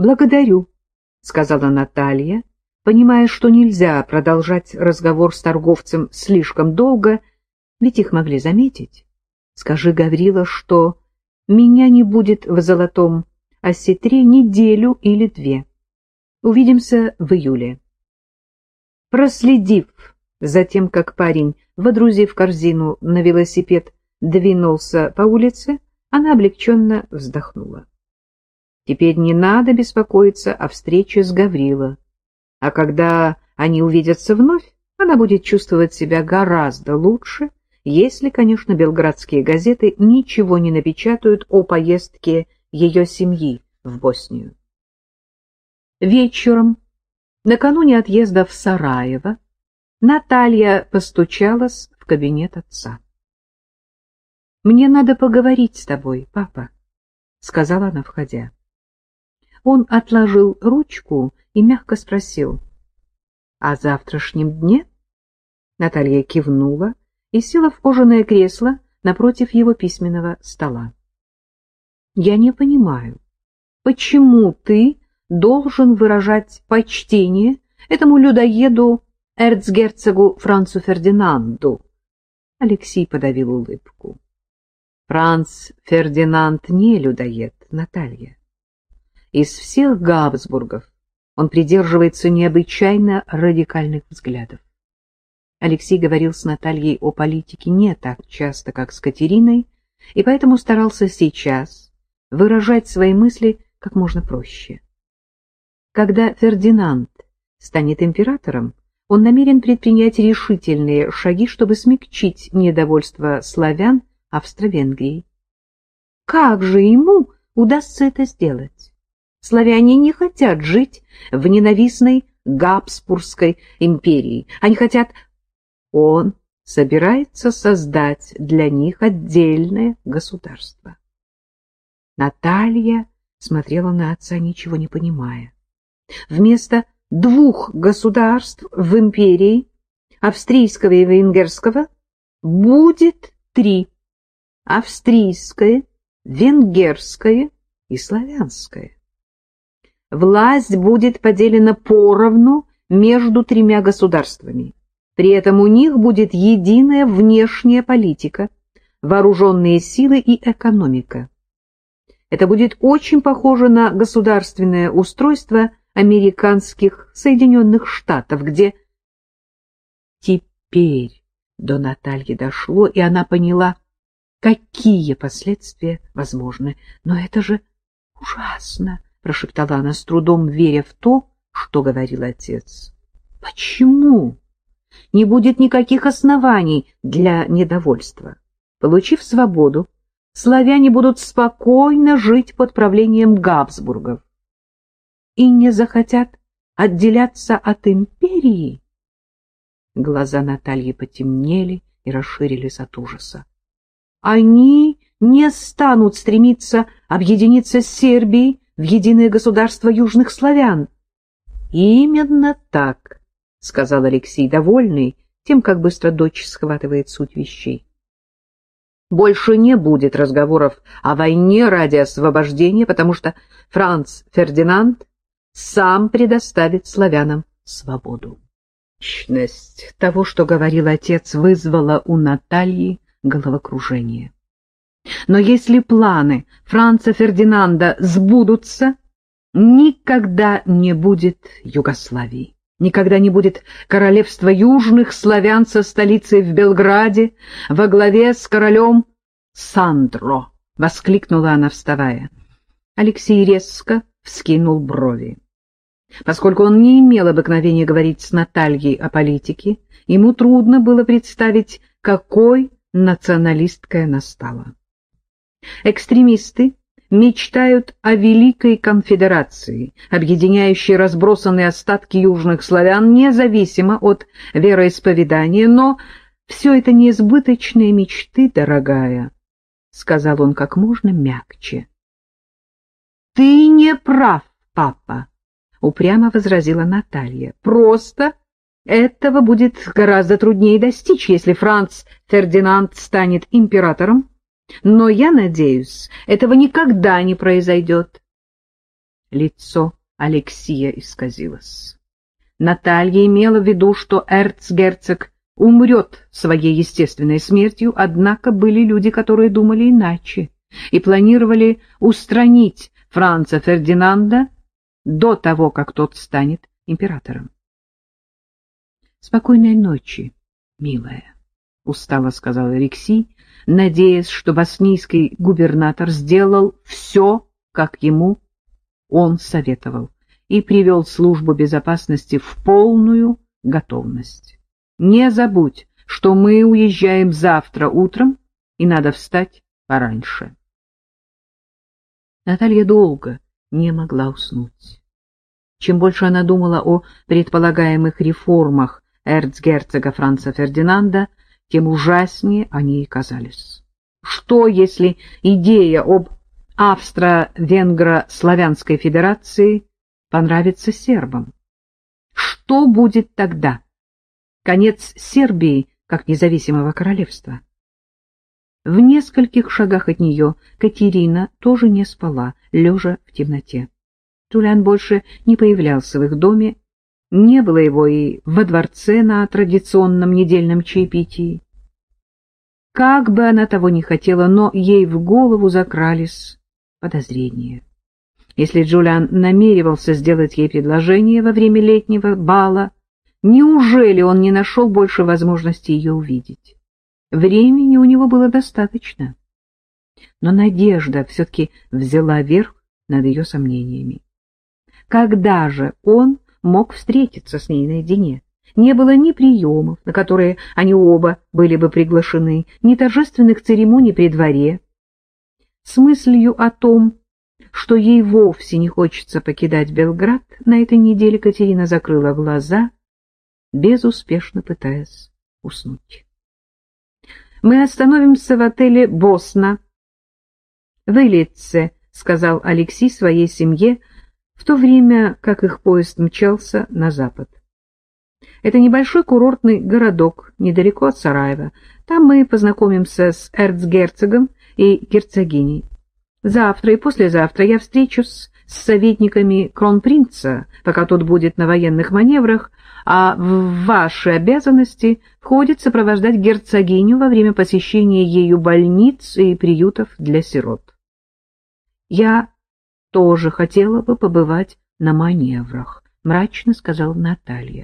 Благодарю, — сказала Наталья, понимая, что нельзя продолжать разговор с торговцем слишком долго, ведь их могли заметить. Скажи, Гаврила, что меня не будет в золотом осетре неделю или две. Увидимся в июле. Проследив за тем, как парень, водрузив корзину на велосипед, двинулся по улице, она облегченно вздохнула. Теперь не надо беспокоиться о встрече с Гаврила, а когда они увидятся вновь, она будет чувствовать себя гораздо лучше, если, конечно, белградские газеты ничего не напечатают о поездке ее семьи в Боснию. Вечером, накануне отъезда в Сараево, Наталья постучалась в кабинет отца. «Мне надо поговорить с тобой, папа», — сказала она, входя. Он отложил ручку и мягко спросил. «О завтрашнем дне?» Наталья кивнула и села в кожаное кресло напротив его письменного стола. «Я не понимаю, почему ты должен выражать почтение этому людоеду эрцгерцогу Францу Фердинанду. Алексей подавил улыбку. Франц Фердинанд не людоед, Наталья. Из всех Габсбургов он придерживается необычайно радикальных взглядов. Алексей говорил с Натальей о политике не так часто, как с Катериной, и поэтому старался сейчас выражать свои мысли как можно проще. Когда Фердинанд станет императором, он намерен предпринять решительные шаги, чтобы смягчить недовольство славян Австро-Венгрией. Как же ему удастся это сделать? Славяне не хотят жить в ненавистной Габсбургской империи. Они хотят... Он собирается создать для них отдельное государство. Наталья смотрела на отца, ничего не понимая. Вместо двух государств в империи, австрийского и венгерского, будет три — австрийское, венгерское и славянское. Власть будет поделена поровну между тремя государствами. При этом у них будет единая внешняя политика, вооруженные силы и экономика. Это будет очень похоже на государственное устройство американских Соединенных Штатов, где теперь до Натальи дошло, и она поняла, какие последствия возможны. Но это же ужасно, прошептала она с трудом, веря в то, что говорил отец. Почему? Не будет никаких оснований для недовольства. Получив свободу, славяне будут спокойно жить под правлением Габсбургов и не захотят отделяться от империи? Глаза Натальи потемнели и расширились от ужаса. Они не станут стремиться объединиться с Сербией в единое государство южных славян. Именно так, сказал Алексей, довольный тем, как быстро дочь схватывает суть вещей. Больше не будет разговоров о войне ради освобождения, потому что Франц Фердинанд сам предоставит славянам свободу. Чность того, что говорил отец, вызвала у Натальи головокружение. Но если планы Франца Фердинанда сбудутся, никогда не будет Югославии. Никогда не будет королевства южных славян со столицей в Белграде во главе с королем Сандро, — воскликнула она, вставая. Алексей резко вскинул брови. Поскольку он не имел обыкновения говорить с Натальей о политике, ему трудно было представить, какой националисткой она стала. Экстремисты мечтают о Великой Конфедерации, объединяющей разбросанные остатки южных славян независимо от вероисповедания, но все это неизбыточные мечты, дорогая, — сказал он как можно мягче. — Ты не прав, папа, — упрямо возразила Наталья. — Просто этого будет гораздо труднее достичь, если Франц Фердинанд станет императором. Но я надеюсь, этого никогда не произойдет. Лицо Алексия исказилось. Наталья имела в виду, что эрцгерцог умрет своей естественной смертью, однако были люди, которые думали иначе и планировали устранить Франца Фердинанда до того, как тот станет императором. «Спокойной ночи, милая», — устало сказал Рекси, надеясь, что боснийский губернатор сделал все, как ему он советовал, и привел службу безопасности в полную готовность. Не забудь, что мы уезжаем завтра утром, и надо встать пораньше. Наталья долго не могла уснуть. Чем больше она думала о предполагаемых реформах эрцгерцога Франца Фердинанда, тем ужаснее они ей казались. Что, если идея об Австро-Венгро-Славянской Федерации понравится сербам? Что будет тогда? Конец Сербии как независимого королевства. В нескольких шагах от нее Катерина тоже не спала, лежа в темноте. Тулян больше не появлялся в их доме, не было его и во дворце на традиционном недельном чаепитии. Как бы она того не хотела, но ей в голову закрались подозрения. Если Джулиан намеревался сделать ей предложение во время летнего бала, неужели он не нашел больше возможности ее увидеть? Времени у него было достаточно. Но надежда все-таки взяла верх над ее сомнениями. Когда же он мог встретиться с ней наедине? Не было ни приемов, на которые они оба были бы приглашены, ни торжественных церемоний при дворе. С мыслью о том, что ей вовсе не хочется покидать Белград, на этой неделе Катерина закрыла глаза, безуспешно пытаясь уснуть. Мы остановимся в отеле «Босна». «В Элитце», — сказал Алексей своей семье, в то время как их поезд мчался на запад. Это небольшой курортный городок, недалеко от Сараева. Там мы познакомимся с эрцгерцогом и герцогиней. Завтра и послезавтра я встречусь с советниками кронпринца, пока тот будет на военных маневрах, а в ваши обязанности входит сопровождать герцогиню во время посещения ею больниц и приютов для сирот. Я тоже хотела бы побывать на маневрах, мрачно сказала Наталья.